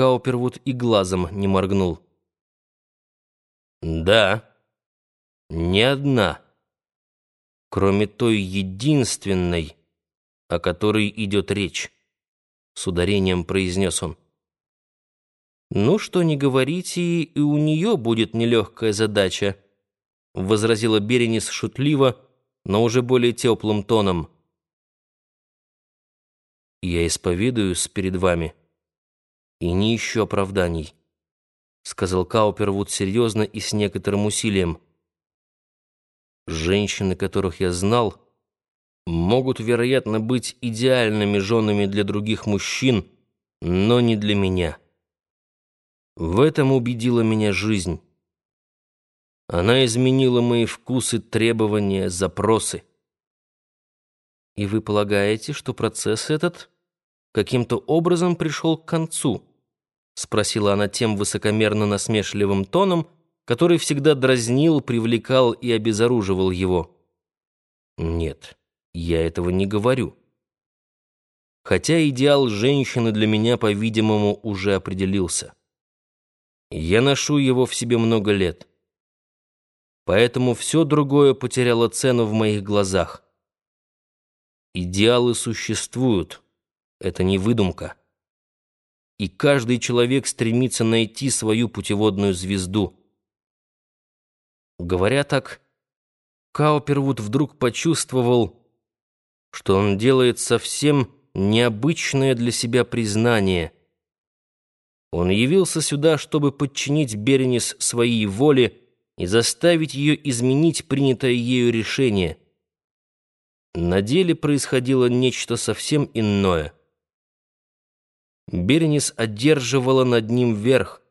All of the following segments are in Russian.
Каупервуд и глазом не моргнул. «Да, не одна, кроме той единственной, о которой идет речь», — с ударением произнес он. «Ну, что не говорите, и у нее будет нелегкая задача», — возразила Беренис шутливо, но уже более теплым тоном. «Я исповедуюсь перед вами, и не ищу оправданий», — сказал Каупервуд серьезно и с некоторым усилием. «Женщины, которых я знал, могут, вероятно, быть идеальными женами для других мужчин, но не для меня». В этом убедила меня жизнь. Она изменила мои вкусы, требования, запросы. И вы полагаете, что процесс этот каким-то образом пришел к концу? Спросила она тем высокомерно-насмешливым тоном, который всегда дразнил, привлекал и обезоруживал его. Нет, я этого не говорю. Хотя идеал женщины для меня, по-видимому, уже определился. Я ношу его в себе много лет. Поэтому все другое потеряло цену в моих глазах. Идеалы существуют. Это не выдумка. И каждый человек стремится найти свою путеводную звезду. Говоря так, Каупервуд вдруг почувствовал, что он делает совсем необычное для себя признание — он явился сюда, чтобы подчинить Беренис своей воле и заставить ее изменить принятое ею решение. На деле происходило нечто совсем иное. Беренис одерживала над ним верх.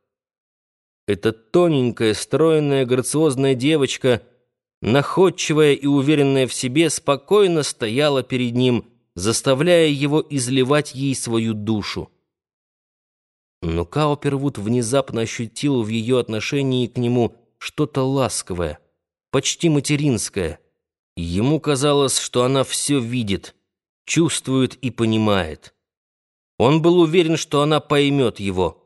Эта тоненькая, стройная, грациозная девочка, находчивая и уверенная в себе, спокойно стояла перед ним, заставляя его изливать ей свою душу. Но Каупервуд внезапно ощутил в ее отношении к нему что-то ласковое, почти материнское. Ему казалось, что она все видит, чувствует и понимает. Он был уверен, что она поймет его.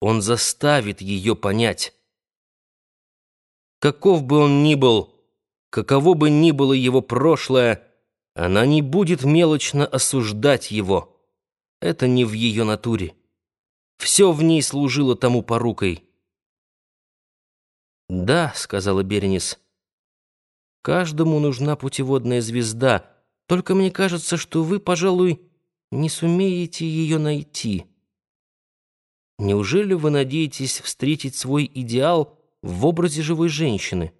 Он заставит ее понять. Каков бы он ни был, каково бы ни было его прошлое, она не будет мелочно осуждать его. Это не в ее натуре. Все в ней служило тому порукой. «Да», — сказала Беренис, — «каждому нужна путеводная звезда, только мне кажется, что вы, пожалуй, не сумеете ее найти. Неужели вы надеетесь встретить свой идеал в образе живой женщины?»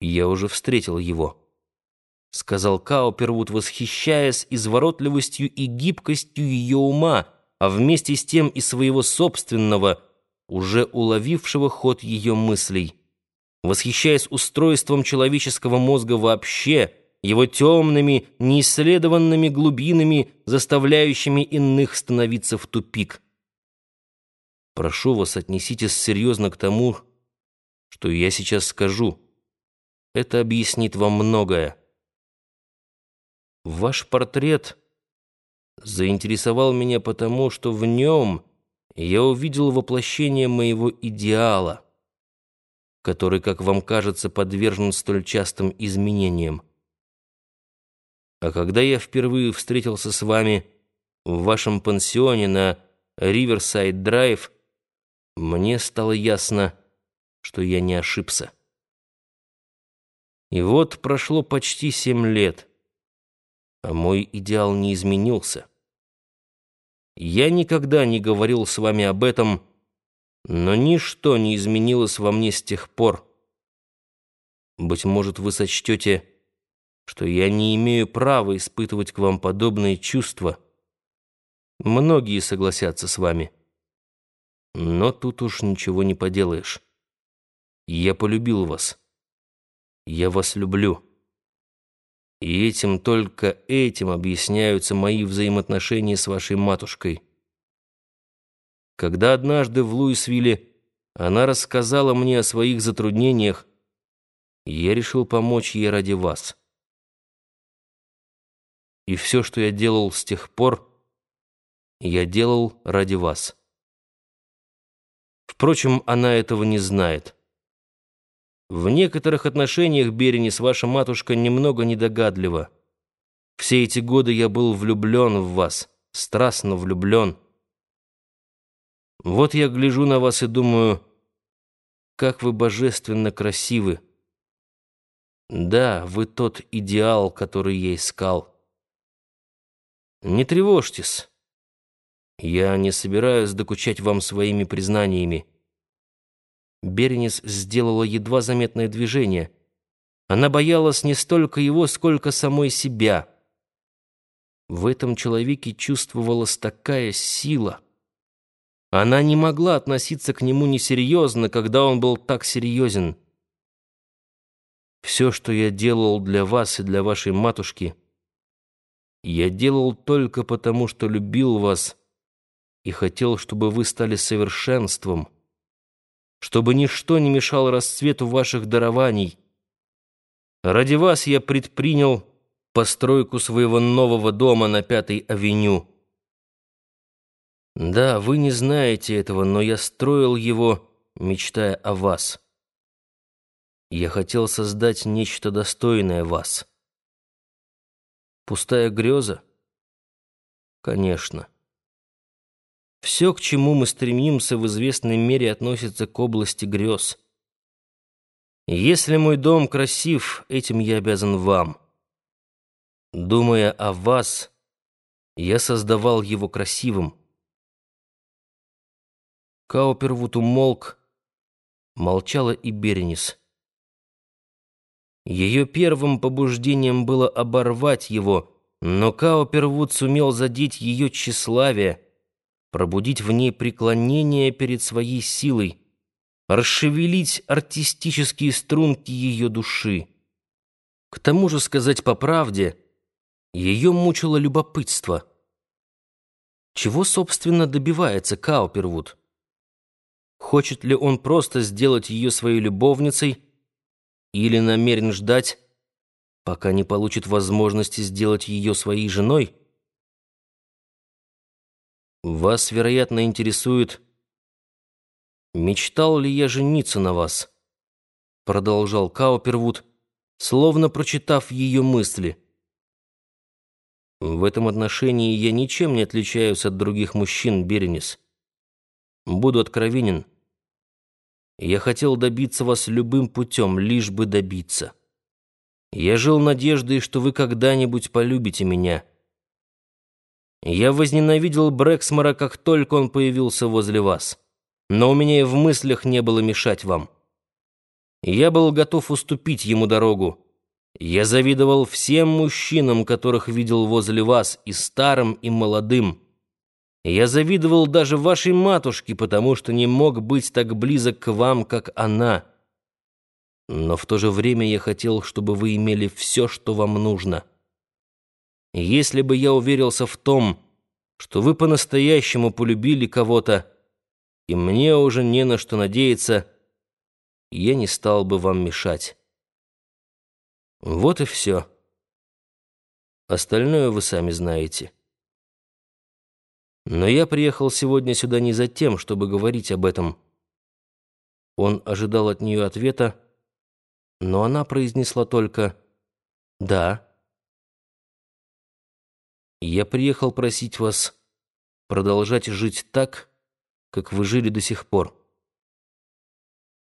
«Я уже встретил его», — сказал Каупервуд, восхищаясь изворотливостью и гибкостью ее ума, — а вместе с тем и своего собственного, уже уловившего ход ее мыслей. Восхищаясь устройством человеческого мозга вообще, его темными, неисследованными глубинами, заставляющими иных становиться в тупик. Прошу вас, отнеситесь серьезно к тому, что я сейчас скажу. Это объяснит вам многое. Ваш портрет — заинтересовал меня потому, что в нем я увидел воплощение моего идеала, который, как вам кажется, подвержен столь частым изменениям. А когда я впервые встретился с вами в вашем пансионе на Риверсайд-драйв, мне стало ясно, что я не ошибся. И вот прошло почти семь лет а мой идеал не изменился. Я никогда не говорил с вами об этом, но ничто не изменилось во мне с тех пор. Быть может, вы сочтете, что я не имею права испытывать к вам подобные чувства. Многие согласятся с вами. Но тут уж ничего не поделаешь. Я полюбил вас. Я вас люблю. И этим, только этим объясняются мои взаимоотношения с вашей матушкой. Когда однажды в Луисвилле она рассказала мне о своих затруднениях, я решил помочь ей ради вас. И все, что я делал с тех пор, я делал ради вас. Впрочем, она этого не знает. В некоторых отношениях, Беренис, ваша матушка немного недогадлива. Все эти годы я был влюблен в вас, страстно влюблен. Вот я гляжу на вас и думаю, как вы божественно красивы. Да, вы тот идеал, который я искал. Не тревожьтесь. Я не собираюсь докучать вам своими признаниями. Беренис сделала едва заметное движение. Она боялась не столько его, сколько самой себя. В этом человеке чувствовалась такая сила. Она не могла относиться к нему несерьезно, когда он был так серьезен. Все, что я делал для вас и для вашей матушки, я делал только потому, что любил вас и хотел, чтобы вы стали совершенством, чтобы ничто не мешало расцвету ваших дарований. Ради вас я предпринял постройку своего нового дома на Пятой авеню. Да, вы не знаете этого, но я строил его, мечтая о вас. Я хотел создать нечто достойное вас. Пустая греза? Конечно. Все, к чему мы стремимся, в известной мере относится к области грез. Если мой дом красив, этим я обязан вам. Думая о вас, я создавал его красивым. Каупервуд умолк, молчала и Беренис. Ее первым побуждением было оборвать его, но Каупервуд сумел задеть ее тщеславие — пробудить в ней преклонение перед своей силой, расшевелить артистические струнки ее души. К тому же, сказать по правде, ее мучило любопытство. Чего, собственно, добивается Каупервуд? Хочет ли он просто сделать ее своей любовницей или намерен ждать, пока не получит возможности сделать ее своей женой? Вас, вероятно, интересует, мечтал ли я жениться на вас? Продолжал Каупервуд, словно прочитав ее мысли. В этом отношении я ничем не отличаюсь от других мужчин, Беренис. Буду откровенен. Я хотел добиться вас любым путем, лишь бы добиться. Я жил надеждой, что вы когда-нибудь полюбите меня. Я возненавидел Брэксмора, как только он появился возле вас. Но у меня и в мыслях не было мешать вам. Я был готов уступить ему дорогу. Я завидовал всем мужчинам, которых видел возле вас, и старым, и молодым. Я завидовал даже вашей матушке, потому что не мог быть так близок к вам, как она. Но в то же время я хотел, чтобы вы имели все, что вам нужно». Если бы я уверился в том, что вы по-настоящему полюбили кого-то, и мне уже не на что надеяться, я не стал бы вам мешать. Вот и все. Остальное вы сами знаете. Но я приехал сегодня сюда не за тем, чтобы говорить об этом. Он ожидал от нее ответа, но она произнесла только «да». Я приехал просить вас продолжать жить так, как вы жили до сих пор.